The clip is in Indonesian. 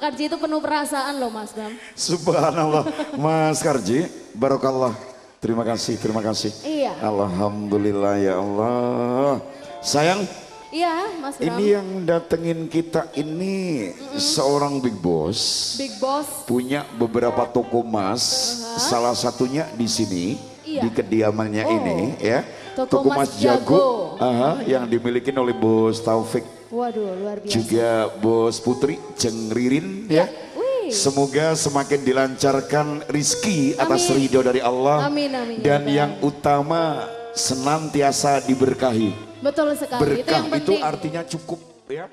Pak Karji itu penuh perasaan loh Mas Bram Subhanallah. Mas Karji, barokallah. Terima kasih, terima kasih. Iya. Alhamdulillah ya Allah. Sayang, Iya Mas Bram ini yang datengin kita ini seorang big boss. Big Boss Punya beberapa toko emas, salah satunya di sini. Iya. Di kediamannya Oh. ini ya. Toko Mas Jago, Jago. aha, yang dimiliki oleh Bos Taufik Waduh luar biasa juga Bos Putri Jeng Ririn ya. Wih. Semoga semakin dilancarkan rizki atas Amin. ridho dari Allah Amin, amin, ya dan Rabbal. yang utama senantiasa diberkahi. Betul sekali itu Berkah yang itu artinya cukup ya.